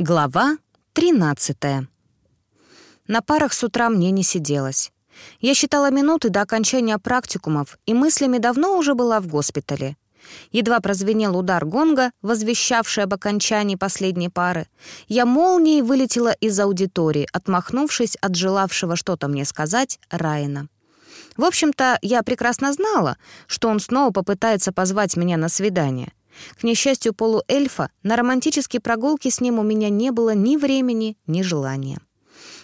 Глава 13 На парах с утра мне не сиделось. Я считала минуты до окончания практикумов и мыслями давно уже была в госпитале. Едва прозвенел удар гонга, возвещавший об окончании последней пары, я молнией вылетела из аудитории, отмахнувшись от желавшего что-то мне сказать Райана. В общем-то, я прекрасно знала, что он снова попытается позвать меня на свидание. К несчастью полуэльфа, на романтические прогулки с ним у меня не было ни времени, ни желания.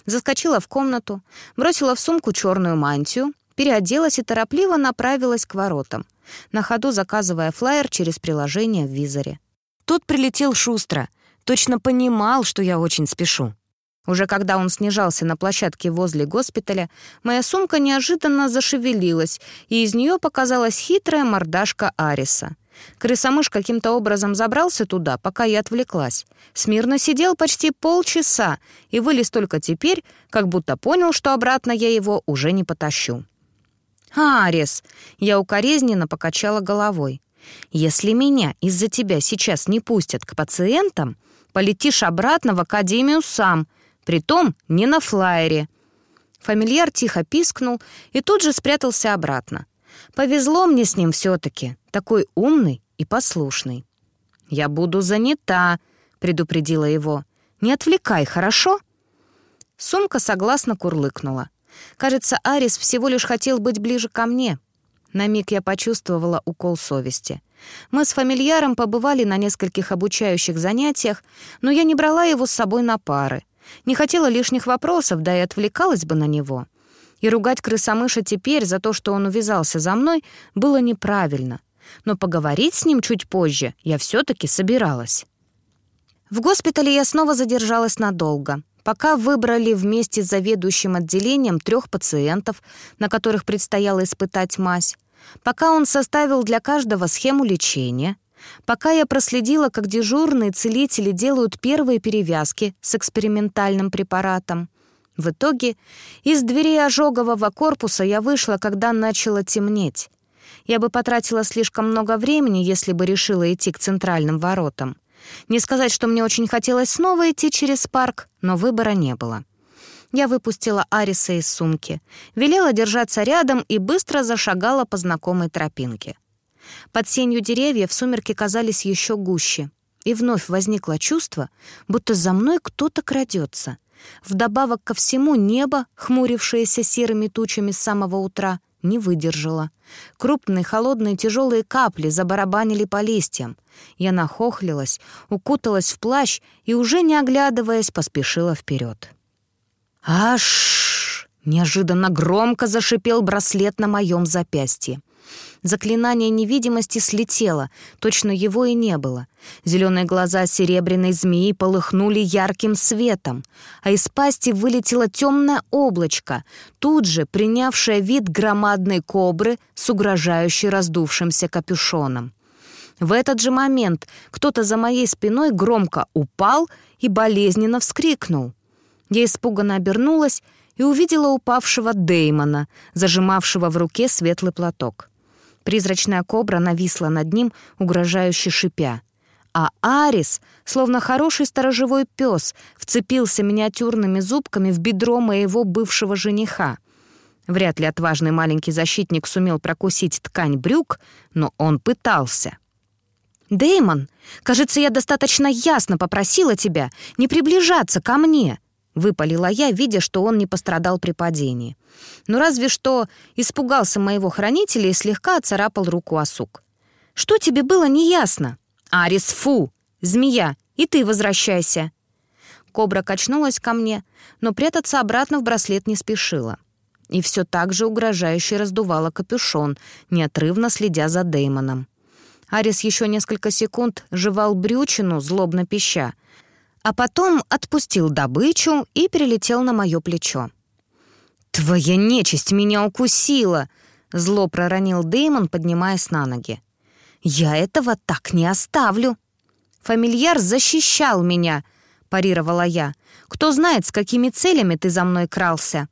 Заскочила в комнату, бросила в сумку черную мантию, переоделась и торопливо направилась к воротам, на ходу заказывая флаер через приложение в визоре. Тот прилетел шустро, точно понимал, что я очень спешу. Уже когда он снижался на площадке возле госпиталя, моя сумка неожиданно зашевелилась, и из нее показалась хитрая мордашка Ариса. Крысомыш каким-то образом забрался туда, пока я отвлеклась. Смирно сидел почти полчаса и вылез только теперь, как будто понял, что обратно я его уже не потащу. «Арис!» — я укоризненно покачала головой. «Если меня из-за тебя сейчас не пустят к пациентам, полетишь обратно в академию сам, притом не на флайере». Фамильяр тихо пискнул и тут же спрятался обратно. Повезло мне с ним все-таки, такой умный и послушный. «Я буду занята», — предупредила его. «Не отвлекай, хорошо?» Сумка согласно курлыкнула. Кажется, Арис всего лишь хотел быть ближе ко мне. На миг я почувствовала укол совести. Мы с фамильяром побывали на нескольких обучающих занятиях, но я не брала его с собой на пары. Не хотела лишних вопросов, да и отвлекалась бы на него. И ругать крысомыша теперь за то, что он увязался за мной, было неправильно. Но поговорить с ним чуть позже я все-таки собиралась. В госпитале я снова задержалась надолго. Пока выбрали вместе с заведующим отделением трех пациентов, на которых предстояло испытать мазь, пока он составил для каждого схему лечения, пока я проследила, как дежурные целители делают первые перевязки с экспериментальным препаратом, в итоге из дверей ожогового корпуса я вышла, когда начало темнеть. Я бы потратила слишком много времени, если бы решила идти к центральным воротам. Не сказать, что мне очень хотелось снова идти через парк, но выбора не было. Я выпустила Ариса из сумки, велела держаться рядом и быстро зашагала по знакомой тропинке. Под сенью деревьев сумерки казались еще гуще, и вновь возникло чувство, будто за мной кто-то крадется. Вдобавок ко всему небо, хмурившееся серыми тучами с самого утра, не выдержало. Крупные, холодные, тяжелые капли забарабанили по листьям. Я нахохлилась, укуталась в плащ и, уже не оглядываясь, поспешила вперед. «Аш!» — неожиданно громко зашипел браслет на моем запястье. Заклинание невидимости слетело, точно его и не было. Зеленые глаза серебряной змеи полыхнули ярким светом, а из пасти вылетело темное облачко, тут же принявшее вид громадной кобры с угрожающе раздувшимся капюшоном. В этот же момент кто-то за моей спиной громко упал и болезненно вскрикнул. Я испуганно обернулась и увидела упавшего Деймона, зажимавшего в руке светлый платок. Призрачная кобра нависла над ним, угрожающе шипя. А Арис, словно хороший сторожевой пес, вцепился миниатюрными зубками в бедро моего бывшего жениха. Вряд ли отважный маленький защитник сумел прокусить ткань брюк, но он пытался. Деймон, кажется, я достаточно ясно попросила тебя не приближаться ко мне», — выпалила я, видя, что он не пострадал при падении. Ну разве что испугался моего хранителя и слегка оцарапал руку осук. «Что тебе было неясно?» «Арис, фу! Змея! И ты возвращайся!» Кобра качнулась ко мне, но прятаться обратно в браслет не спешила. И все так же угрожающе раздувала капюшон, неотрывно следя за Деймоном. Арис еще несколько секунд жевал брючину, злобно пища, а потом отпустил добычу и перелетел на мое плечо. «Твоя нечисть меня укусила!» — зло проронил Деймон, поднимаясь на ноги. «Я этого так не оставлю!» «Фамильяр защищал меня!» — парировала я. «Кто знает, с какими целями ты за мной крался?»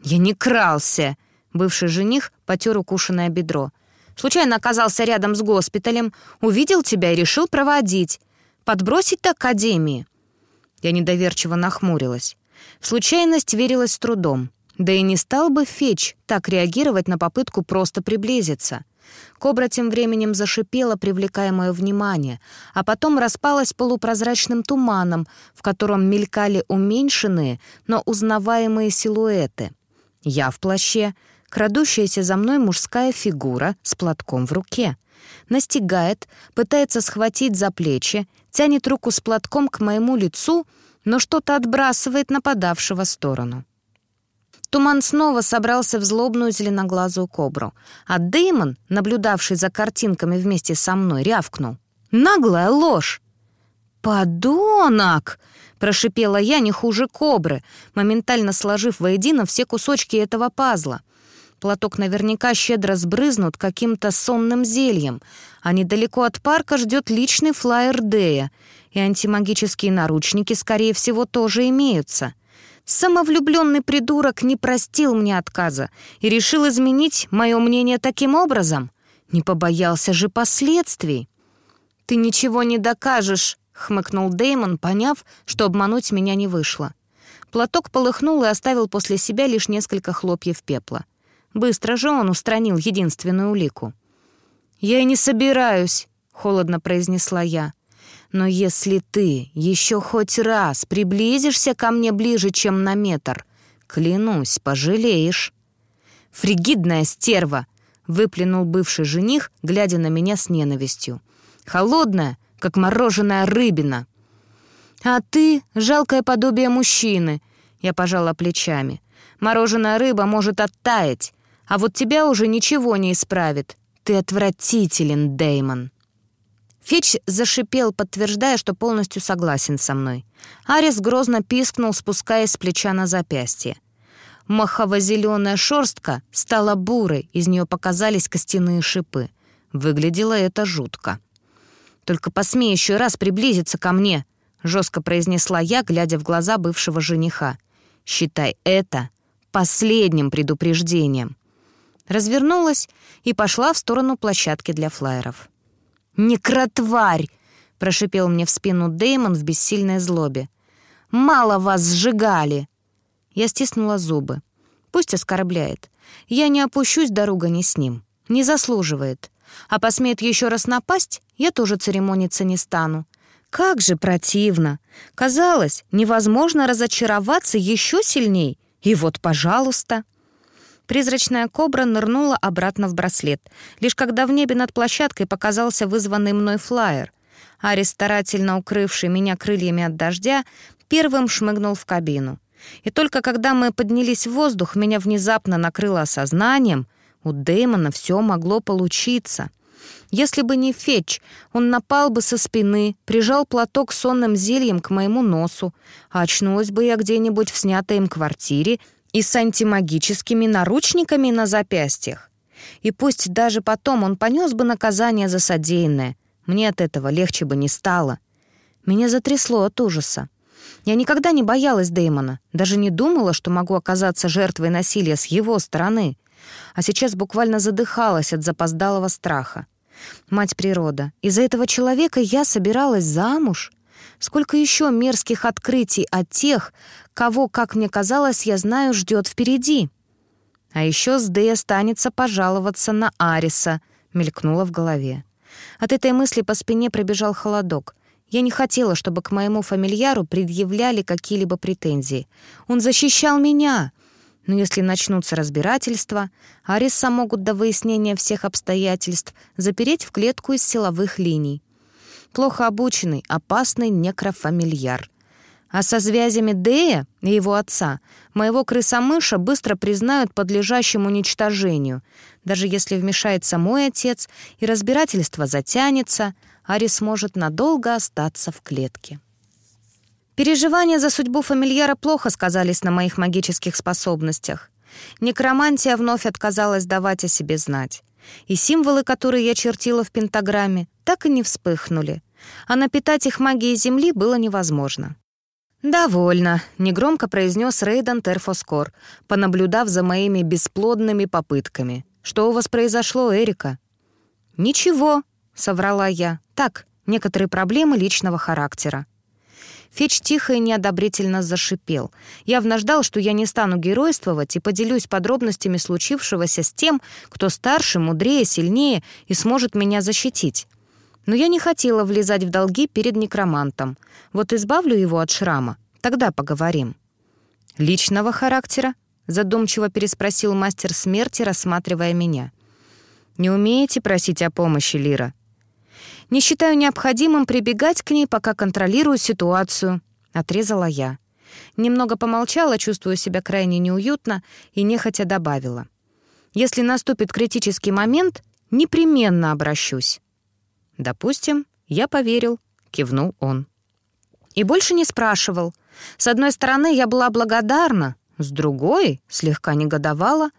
«Я не крался!» — бывший жених потер укушенное бедро. «Случайно оказался рядом с госпиталем, увидел тебя и решил проводить. Подбросить до академии. Я недоверчиво нахмурилась. В случайность верилась с трудом. Да и не стал бы Феч так реагировать на попытку просто приблизиться. Кобра тем временем зашипела, привлекая мое внимание, а потом распалась полупрозрачным туманом, в котором мелькали уменьшенные, но узнаваемые силуэты. Я в плаще, крадущаяся за мной мужская фигура с платком в руке. Настигает, пытается схватить за плечи, тянет руку с платком к моему лицу, но что-то отбрасывает нападавшего сторону. Туман снова собрался в злобную зеленоглазую кобру, а Дэймон, наблюдавший за картинками вместе со мной, рявкнул. «Наглая ложь!» «Подонок!» — прошипела я не хуже кобры, моментально сложив воедино все кусочки этого пазла. Платок наверняка щедро сбрызнут каким-то сонным зельем, а недалеко от парка ждет личный флайер Дэя, и антимагические наручники, скорее всего, тоже имеются. Самовлюбленный придурок не простил мне отказа и решил изменить мое мнение таким образом. Не побоялся же последствий. «Ты ничего не докажешь», — хмыкнул Деймон, поняв, что обмануть меня не вышло. Платок полыхнул и оставил после себя лишь несколько хлопьев пепла. Быстро же он устранил единственную улику. «Я и не собираюсь», — холодно произнесла я. Но если ты еще хоть раз приблизишься ко мне ближе, чем на метр, клянусь, пожалеешь». «Фригидная стерва!» — выплюнул бывший жених, глядя на меня с ненавистью. «Холодная, как мороженая рыбина». «А ты — жалкое подобие мужчины», — я пожала плечами. «Мороженая рыба может оттаять, а вот тебя уже ничего не исправит. Ты отвратителен, Деймон». Фич зашипел, подтверждая, что полностью согласен со мной. Арис грозно пискнул, спускаясь с плеча на запястье. Махово-зеленая шерстка стала бурой, из нее показались костяные шипы. Выглядело это жутко. «Только посмей еще раз приблизиться ко мне», — жестко произнесла я, глядя в глаза бывшего жениха. «Считай это последним предупреждением». Развернулась и пошла в сторону площадки для флайеров. «Некротварь!» — прошипел мне в спину Деймон в бессильной злобе. «Мало вас сжигали!» Я стиснула зубы. «Пусть оскорбляет. Я не опущусь дорога не с ним. Не заслуживает. А посмеет еще раз напасть, я тоже церемониться не стану. Как же противно! Казалось, невозможно разочароваться еще сильней. И вот, пожалуйста!» Призрачная кобра нырнула обратно в браслет, лишь когда в небе над площадкой показался вызванный мной флаер. Арис, старательно укрывший меня крыльями от дождя, первым шмыгнул в кабину. И только когда мы поднялись в воздух, меня внезапно накрыло осознанием, у Дэймона все могло получиться. Если бы не Фетч, он напал бы со спины, прижал платок сонным зельем к моему носу, а очнулась бы я где-нибудь в снятой им квартире и с антимагическими наручниками на запястьях. И пусть даже потом он понес бы наказание за содеянное, мне от этого легче бы не стало. Меня затрясло от ужаса. Я никогда не боялась Дэймона, даже не думала, что могу оказаться жертвой насилия с его стороны. А сейчас буквально задыхалась от запоздалого страха. Мать природа, из-за этого человека я собиралась замуж? Сколько еще мерзких открытий от тех, кого, как мне казалось, я знаю, ждет впереди. А еще с Дэй останется пожаловаться на Ариса, мелькнуло в голове. От этой мысли по спине пробежал холодок. Я не хотела, чтобы к моему фамильяру предъявляли какие-либо претензии. Он защищал меня. Но если начнутся разбирательства, Ариса могут до выяснения всех обстоятельств запереть в клетку из силовых линий. Плохо обученный, опасный некрофамильяр. А со связями Дея и его отца моего крысомыша быстро признают подлежащим уничтожению. Даже если вмешается мой отец и разбирательство затянется, Арис может надолго остаться в клетке. Переживания за судьбу фамильяра плохо сказались на моих магических способностях. Некромантия вновь отказалась давать о себе знать. И символы, которые я чертила в пентаграмме, так и не вспыхнули. А напитать их магией Земли было невозможно. «Довольно», — негромко произнес Рейден Терфоскор, понаблюдав за моими бесплодными попытками. «Что у вас произошло, Эрика?» «Ничего», — соврала я. «Так, некоторые проблемы личного характера». Феч тихо и неодобрительно зашипел. Явно ждал, что я не стану геройствовать и поделюсь подробностями случившегося с тем, кто старше, мудрее, сильнее и сможет меня защитить. Но я не хотела влезать в долги перед некромантом. Вот избавлю его от шрама, тогда поговорим. «Личного характера?» — задумчиво переспросил мастер смерти, рассматривая меня. «Не умеете просить о помощи, Лира?» «Не считаю необходимым прибегать к ней, пока контролирую ситуацию», — отрезала я. Немного помолчала, чувствуя себя крайне неуютно, и нехотя добавила. «Если наступит критический момент, непременно обращусь». «Допустим, я поверил», — кивнул он. И больше не спрашивал. С одной стороны, я была благодарна, с другой — слегка негодовала.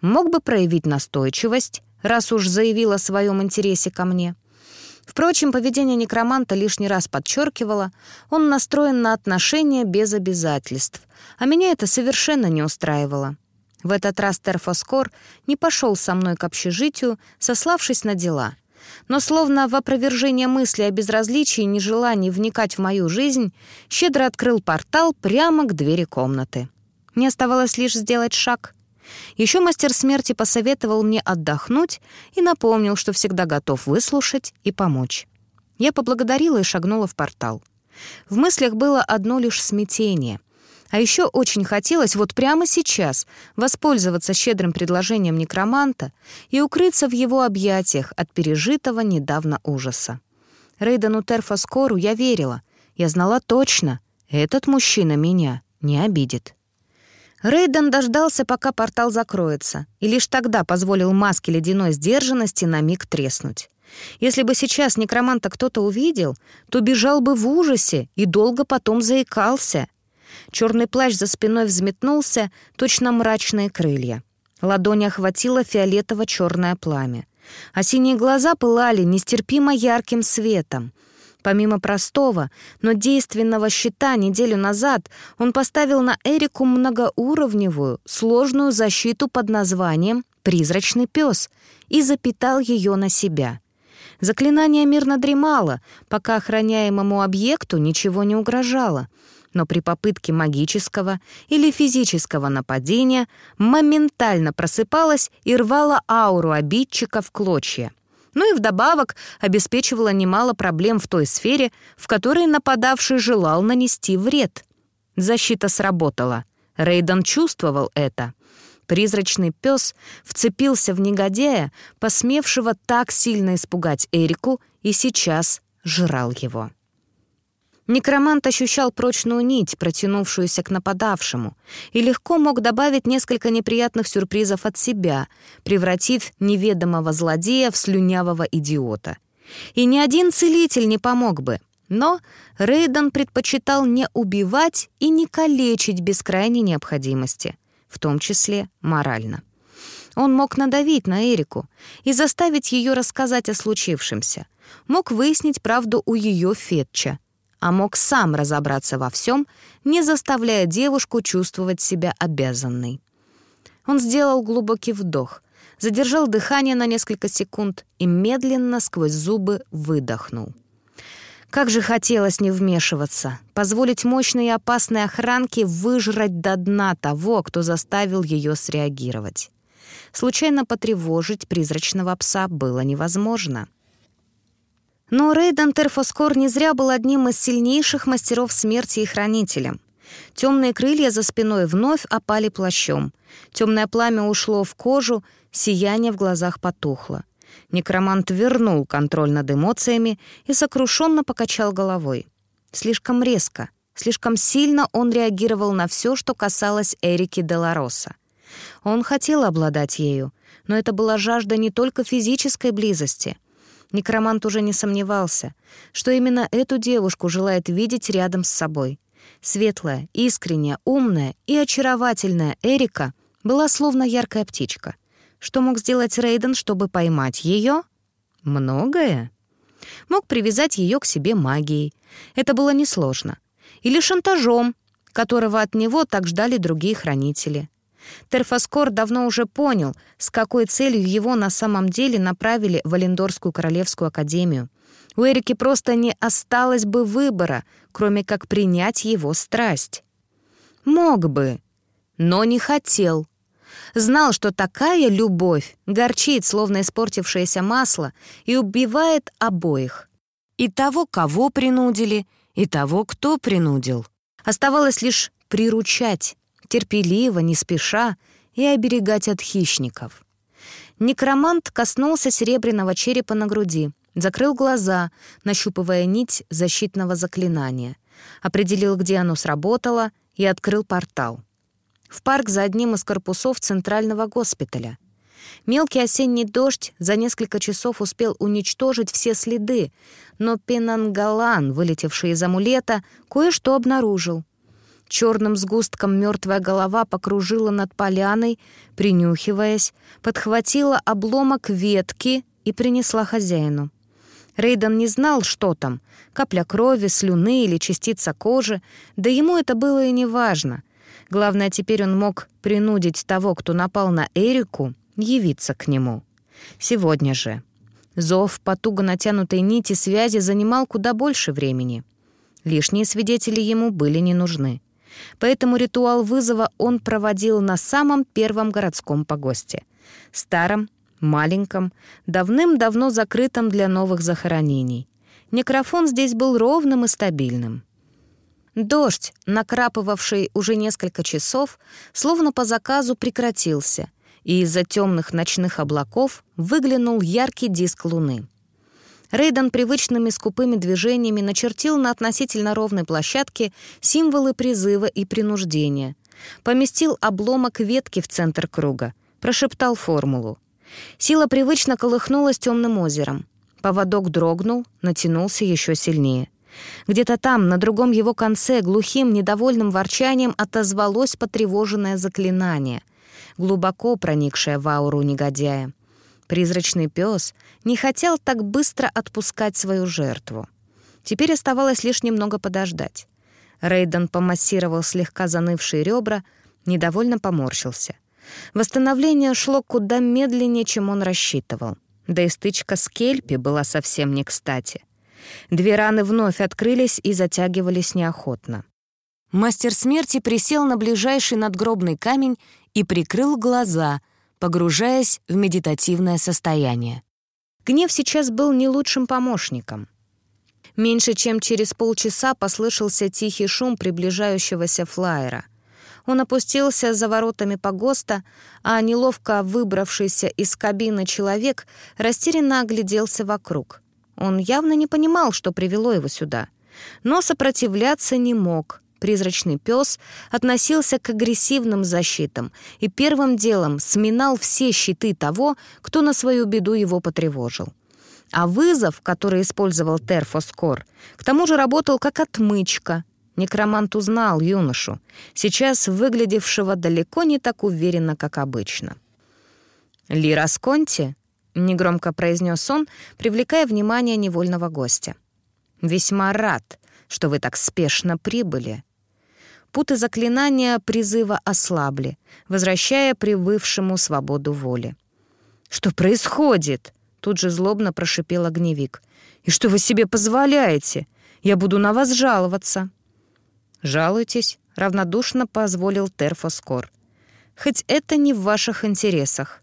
Мог бы проявить настойчивость, раз уж заявил о своем интересе ко мне. Впрочем, поведение некроманта лишний раз подчеркивало, он настроен на отношения без обязательств, а меня это совершенно не устраивало. В этот раз Терфоскор не пошел со мной к общежитию, сославшись на дела — но словно в опровержение мысли о безразличии и нежелании вникать в мою жизнь, щедро открыл портал прямо к двери комнаты. Мне оставалось лишь сделать шаг. Еще мастер смерти посоветовал мне отдохнуть и напомнил, что всегда готов выслушать и помочь. Я поблагодарила и шагнула в портал. В мыслях было одно лишь смятение. А еще очень хотелось вот прямо сейчас воспользоваться щедрым предложением некроманта и укрыться в его объятиях от пережитого недавно ужаса. Рейдену Терфаскору я верила. Я знала точно, этот мужчина меня не обидит. Рейден дождался, пока портал закроется, и лишь тогда позволил маске ледяной сдержанности на миг треснуть. Если бы сейчас некроманта кто-то увидел, то бежал бы в ужасе и долго потом заикался — Черный плащ за спиной взметнулся, точно мрачные крылья. Ладонь охватила фиолетово-черное пламя. А синие глаза пылали нестерпимо ярким светом. Помимо простого, но действенного щита неделю назад он поставил на Эрику многоуровневую, сложную защиту под названием «Призрачный пес» и запитал ее на себя. Заклинание мирно дремало, пока охраняемому объекту ничего не угрожало — но при попытке магического или физического нападения моментально просыпалась и рвала ауру обидчика в клочья. Ну и вдобавок обеспечивала немало проблем в той сфере, в которой нападавший желал нанести вред. Защита сработала. Рейден чувствовал это. Призрачный пес вцепился в негодяя, посмевшего так сильно испугать Эрику, и сейчас жрал его. Некромант ощущал прочную нить, протянувшуюся к нападавшему, и легко мог добавить несколько неприятных сюрпризов от себя, превратив неведомого злодея в слюнявого идиота. И ни один целитель не помог бы. Но Рейден предпочитал не убивать и не калечить без крайней необходимости, в том числе морально. Он мог надавить на Эрику и заставить ее рассказать о случившемся, мог выяснить правду у ее Фетча — а мог сам разобраться во всем, не заставляя девушку чувствовать себя обязанной. Он сделал глубокий вдох, задержал дыхание на несколько секунд и медленно сквозь зубы выдохнул. Как же хотелось не вмешиваться, позволить мощной и опасной охранке выжрать до дна того, кто заставил ее среагировать. Случайно потревожить призрачного пса было невозможно — но Рейден Терфоскор не зря был одним из сильнейших мастеров смерти и хранителем. Темные крылья за спиной вновь опали плащом. Темное пламя ушло в кожу, сияние в глазах потухло. Некромант вернул контроль над эмоциями и сокрушенно покачал головой. Слишком резко, слишком сильно он реагировал на все, что касалось Эрики Делароса. Он хотел обладать ею, но это была жажда не только физической близости — Некромант уже не сомневался, что именно эту девушку желает видеть рядом с собой. Светлая, искренняя, умная и очаровательная Эрика была словно яркая птичка. Что мог сделать Рейден, чтобы поймать ее? Многое. Мог привязать ее к себе магией. Это было несложно. Или шантажом, которого от него так ждали другие хранители. Терфаскор давно уже понял, с какой целью его на самом деле направили в Валендорскую королевскую академию. У Эрики просто не осталось бы выбора, кроме как принять его страсть. Мог бы, но не хотел. Знал, что такая любовь горчит, словно испортившееся масло, и убивает обоих. И того, кого принудили, и того, кто принудил. Оставалось лишь приручать, терпеливо, не спеша, и оберегать от хищников. Некромант коснулся серебряного черепа на груди, закрыл глаза, нащупывая нить защитного заклинания, определил, где оно сработало, и открыл портал. В парк за одним из корпусов центрального госпиталя. Мелкий осенний дождь за несколько часов успел уничтожить все следы, но Пенангалан, вылетевший из амулета, кое-что обнаружил. Черным сгустком мертвая голова покружила над поляной, принюхиваясь, подхватила обломок ветки и принесла хозяину. Рейден не знал, что там — капля крови, слюны или частица кожи, да ему это было и не важно. Главное, теперь он мог принудить того, кто напал на Эрику, явиться к нему. Сегодня же. Зов по туго натянутой нити связи занимал куда больше времени. Лишние свидетели ему были не нужны. Поэтому ритуал вызова он проводил на самом первом городском погосте. Старом, маленьком, давным-давно закрытом для новых захоронений. Некрофон здесь был ровным и стабильным. Дождь, накрапывавший уже несколько часов, словно по заказу прекратился, и из-за темных ночных облаков выглянул яркий диск луны. Рейден привычными скупыми движениями начертил на относительно ровной площадке символы призыва и принуждения, поместил обломок ветки в центр круга, прошептал формулу. Сила привычно колыхнулась темным озером. Поводок дрогнул, натянулся еще сильнее. Где-то там, на другом его конце, глухим, недовольным ворчанием отозвалось потревоженное заклинание, глубоко проникшее в ауру негодяя. Призрачный пес не хотел так быстро отпускать свою жертву. Теперь оставалось лишь немного подождать. Рейден помассировал слегка занывшие ребра, недовольно поморщился. Восстановление шло куда медленнее, чем он рассчитывал. Да и стычка с Кельпи была совсем не кстати. Две раны вновь открылись и затягивались неохотно. Мастер смерти присел на ближайший надгробный камень и прикрыл глаза, погружаясь в медитативное состояние. Гнев сейчас был не лучшим помощником. Меньше чем через полчаса послышался тихий шум приближающегося флайера — он опустился за воротами погоста, а неловко выбравшийся из кабины человек растерянно огляделся вокруг. Он явно не понимал, что привело его сюда. Но сопротивляться не мог. Призрачный пес относился к агрессивным защитам и первым делом сминал все щиты того, кто на свою беду его потревожил. А вызов, который использовал Терфоскор, к тому же работал как отмычка — Некромант узнал юношу, сейчас выглядевшего далеко не так уверенно, как обычно. «Лира Сконти?» — негромко произнес он, привлекая внимание невольного гостя. «Весьма рад, что вы так спешно прибыли». Путы заклинания призыва ослабли, возвращая прибывшему свободу воли. «Что происходит?» — тут же злобно прошипел огневик. «И что вы себе позволяете? Я буду на вас жаловаться». «Жалуйтесь», — равнодушно позволил Терфоскор. «Хоть это не в ваших интересах.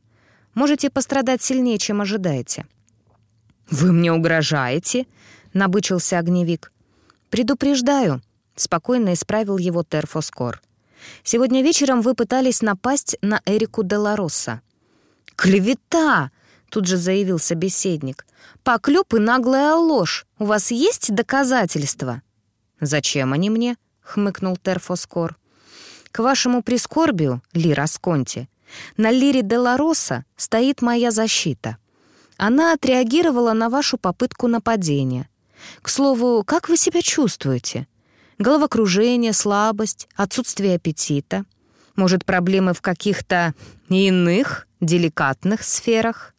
Можете пострадать сильнее, чем ожидаете». «Вы мне угрожаете?» — набычился огневик. «Предупреждаю», — спокойно исправил его Терфоскор. «Сегодня вечером вы пытались напасть на Эрику Деларосса». «Клевета!» — тут же заявил собеседник. «Поклёп и наглая ложь. У вас есть доказательства?» «Зачем они мне?» — хмыкнул Терфоскор. «К вашему прискорбию, Лира Сконти, на Лире Делароса стоит моя защита. Она отреагировала на вашу попытку нападения. К слову, как вы себя чувствуете? Головокружение, слабость, отсутствие аппетита? Может, проблемы в каких-то иных, деликатных сферах?»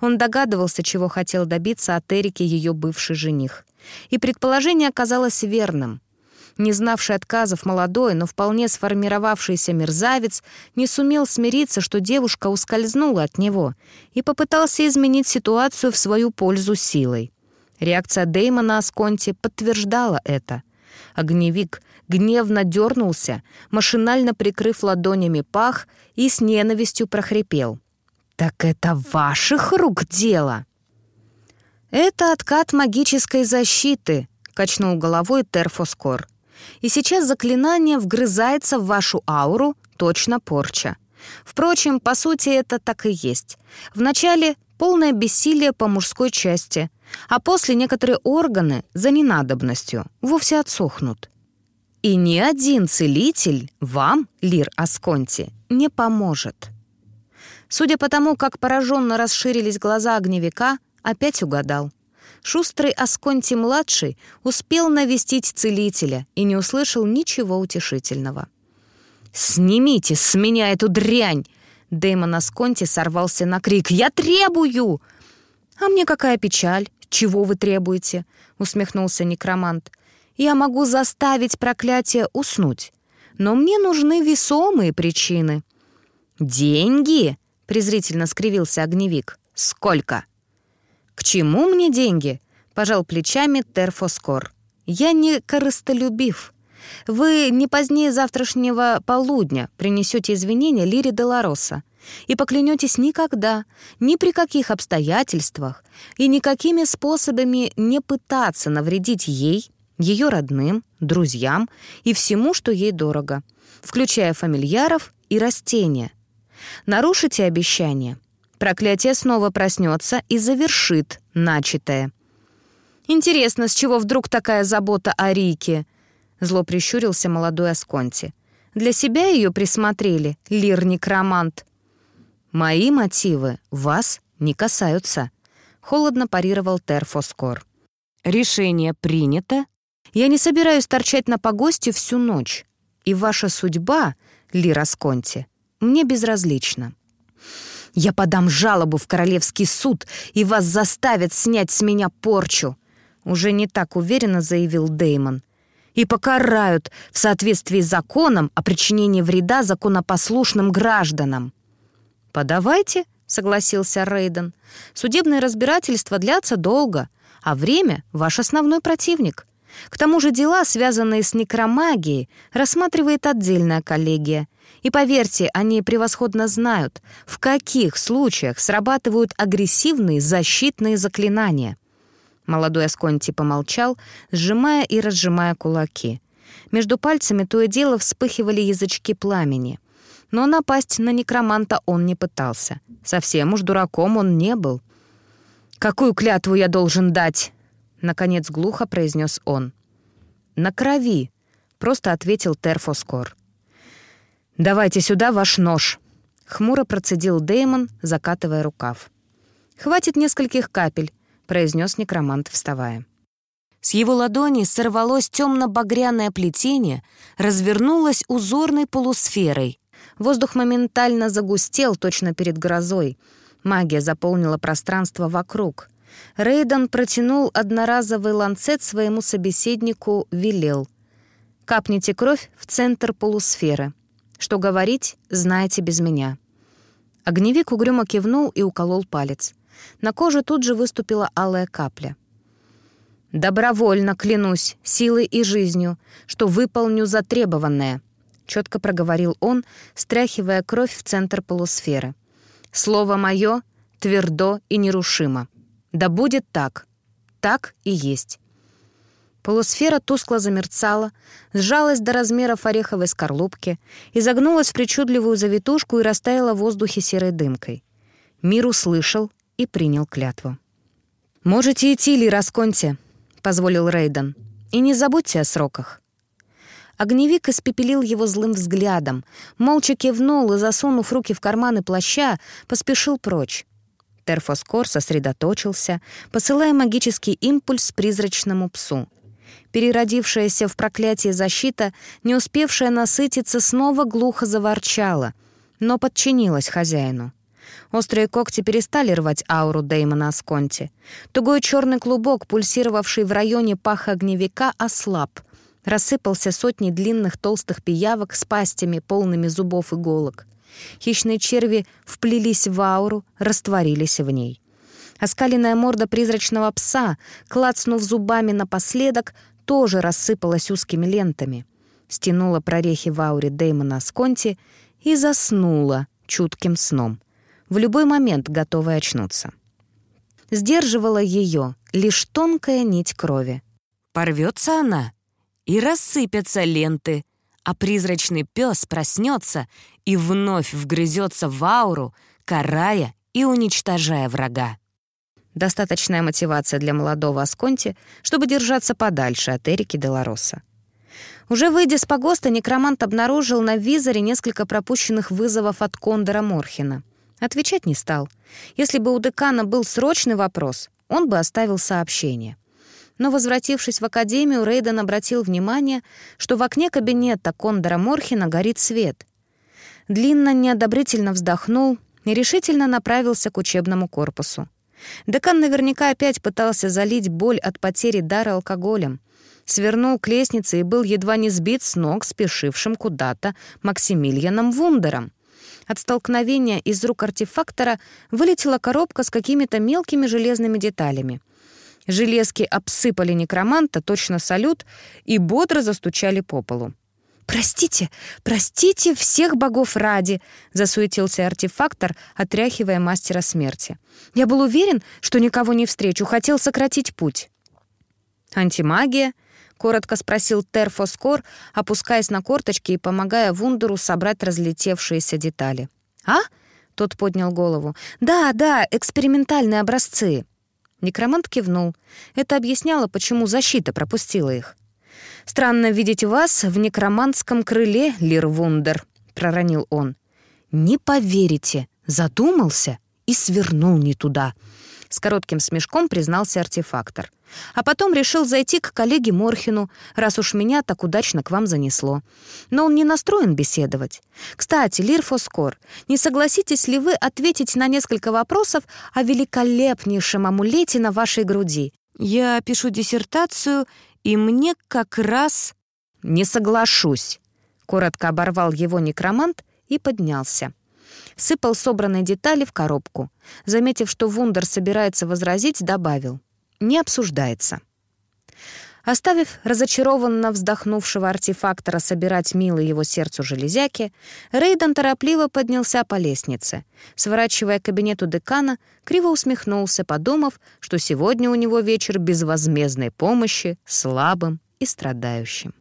Он догадывался, чего хотел добиться от Эрики ее бывший жених. И предположение оказалось верным — не знавший отказов молодой, но вполне сформировавшийся мерзавец не сумел смириться, что девушка ускользнула от него и попытался изменить ситуацию в свою пользу силой. Реакция Дэймона Асконти подтверждала это. Огневик гневно дернулся, машинально прикрыв ладонями пах и с ненавистью прохрипел. «Так это ваших рук дело!» «Это откат магической защиты», — качнул головой Терфоскор. «И сейчас заклинание вгрызается в вашу ауру, точно порча. Впрочем, по сути, это так и есть. Вначале полное бессилие по мужской части, а после некоторые органы за ненадобностью вовсе отсохнут. И ни один целитель вам, Лир Асконти, не поможет. Судя по тому, как пораженно расширились глаза огневика, опять угадал. Шустрый Асконти-младший успел навестить целителя и не услышал ничего утешительного. «Снимите с меня эту дрянь!» Дэймон Асконти сорвался на крик. «Я требую!» «А мне какая печаль! Чего вы требуете?» — усмехнулся некромант. «Я могу заставить проклятие уснуть, но мне нужны весомые причины». «Деньги?» — презрительно скривился огневик. «Сколько?» «К чему мне деньги?» — пожал плечами Терфоскор. «Я не корыстолюбив. Вы не позднее завтрашнего полудня принесете извинения Лире Делароса и поклянетесь никогда, ни при каких обстоятельствах и никакими способами не пытаться навредить ей, ее родным, друзьям и всему, что ей дорого, включая фамильяров и растения. Нарушите обещание. Проклятие снова проснется и завершит начатое. Интересно, с чего вдруг такая забота о Рике? Зло прищурился молодой Асконти. Для себя ее присмотрели, лир-некромант. «Мои мотивы вас не касаются», — холодно парировал Терфоскор. «Решение принято. Я не собираюсь торчать на погосте всю ночь. И ваша судьба, Лира Сконти, мне безразлична. Я подам жалобу в Королевский суд, и вас заставят снять с меня порчу», — уже не так уверенно заявил Деймон. «И покарают в соответствии с законом о причинении вреда законопослушным гражданам». «Подавайте», — согласился Рейден. «Судебные разбирательства длятся долго, а время — ваш основной противник. К тому же дела, связанные с некромагией, рассматривает отдельная коллегия. И поверьте, они превосходно знают, в каких случаях срабатывают агрессивные защитные заклинания». Молодой Асконти помолчал, сжимая и разжимая кулаки. Между пальцами то и дело вспыхивали язычки пламени — но напасть на некроманта он не пытался. Совсем уж дураком он не был. «Какую клятву я должен дать?» — наконец глухо произнес он. «На крови», — просто ответил Терфоскор. «Давайте сюда ваш нож», — хмуро процедил Деймон, закатывая рукав. «Хватит нескольких капель», — произнес некромант, вставая. С его ладони сорвалось темно-багряное плетение, развернулось узорной полусферой, Воздух моментально загустел, точно перед грозой. Магия заполнила пространство вокруг. Рейден протянул одноразовый ланцет своему собеседнику, велел. «Капните кровь в центр полусферы. Что говорить, знаете без меня». Огневик угрюмо кивнул и уколол палец. На коже тут же выступила алая капля. «Добровольно клянусь, силой и жизнью, что выполню затребованное», четко проговорил он, стряхивая кровь в центр полусферы. «Слово мое твердо и нерушимо. Да будет так. Так и есть». Полусфера тускло замерцала, сжалась до размеров ореховой скорлупки, изогнулась в причудливую завитушку и растаяла в воздухе серой дымкой. Мир услышал и принял клятву. «Можете идти, Ли Расконте», — позволил Рейден. «И не забудьте о сроках». Огневик испепелил его злым взглядом, молча кивнул и, засунув руки в карманы плаща, поспешил прочь. Терфоскор сосредоточился, посылая магический импульс призрачному псу. Переродившаяся в проклятие защита, не успевшая насытиться, снова глухо заворчала, но подчинилась хозяину. Острые когти перестали рвать ауру Дэймона Асконти. Тугой черный клубок, пульсировавший в районе паха огневика, ослаб — Рассыпался сотни длинных толстых пиявок с пастями, полными зубов иголок. Хищные черви вплелись в ауру, растворились в ней. Оскаленная морда призрачного пса, клацнув зубами напоследок, тоже рассыпалась узкими лентами. Стянула прорехи в ауре Дэймона Сконти и заснула чутким сном, в любой момент готовая очнуться. Сдерживала ее лишь тонкая нить крови. Порвется она, и рассыпятся ленты, а призрачный пес проснется и вновь вгрызется в ауру, карая и уничтожая врага. Достаточная мотивация для молодого Асконти, чтобы держаться подальше от Эрики Делароса. Уже выйдя с погоста, некромант обнаружил на визоре несколько пропущенных вызовов от Кондора Морхина. Отвечать не стал. Если бы у декана был срочный вопрос, он бы оставил сообщение. Но, возвратившись в академию, Рейден обратил внимание, что в окне кабинета Кондора Морхина горит свет. Длинно неодобрительно вздохнул и решительно направился к учебному корпусу. Декан наверняка опять пытался залить боль от потери дара алкоголем. Свернул к лестнице и был едва не сбит с ног спешившим куда-то Максимилианом Вундером. От столкновения из рук артефактора вылетела коробка с какими-то мелкими железными деталями. Железки обсыпали некроманта, точно салют, и бодро застучали по полу. «Простите, простите всех богов ради!» — засуетился артефактор, отряхивая мастера смерти. «Я был уверен, что никого не встречу, хотел сократить путь». «Антимагия?» — коротко спросил Терфоскор, опускаясь на корточки и помогая Вундеру собрать разлетевшиеся детали. «А?» — тот поднял голову. «Да, да, экспериментальные образцы». Некромант кивнул. Это объясняло, почему защита пропустила их. «Странно видеть вас в некроманском крыле, Лирвундер», — проронил он. «Не поверите, задумался и свернул не туда», — с коротким смешком признался артефактор. А потом решил зайти к коллеге Морхину, раз уж меня так удачно к вам занесло. Но он не настроен беседовать. Кстати, Лир Фоскор, не согласитесь ли вы ответить на несколько вопросов о великолепнейшем амулете на вашей груди? Я пишу диссертацию и мне как раз... «Не соглашусь», — коротко оборвал его некромант и поднялся. Сыпал собранные детали в коробку. Заметив, что Вундер собирается возразить, добавил. «Не обсуждается». Оставив разочарованно вздохнувшего артефактора собирать милые его сердцу железяки, Рейден торопливо поднялся по лестнице. Сворачивая кабинету декана, криво усмехнулся, подумав, что сегодня у него вечер безвозмездной помощи слабым и страдающим.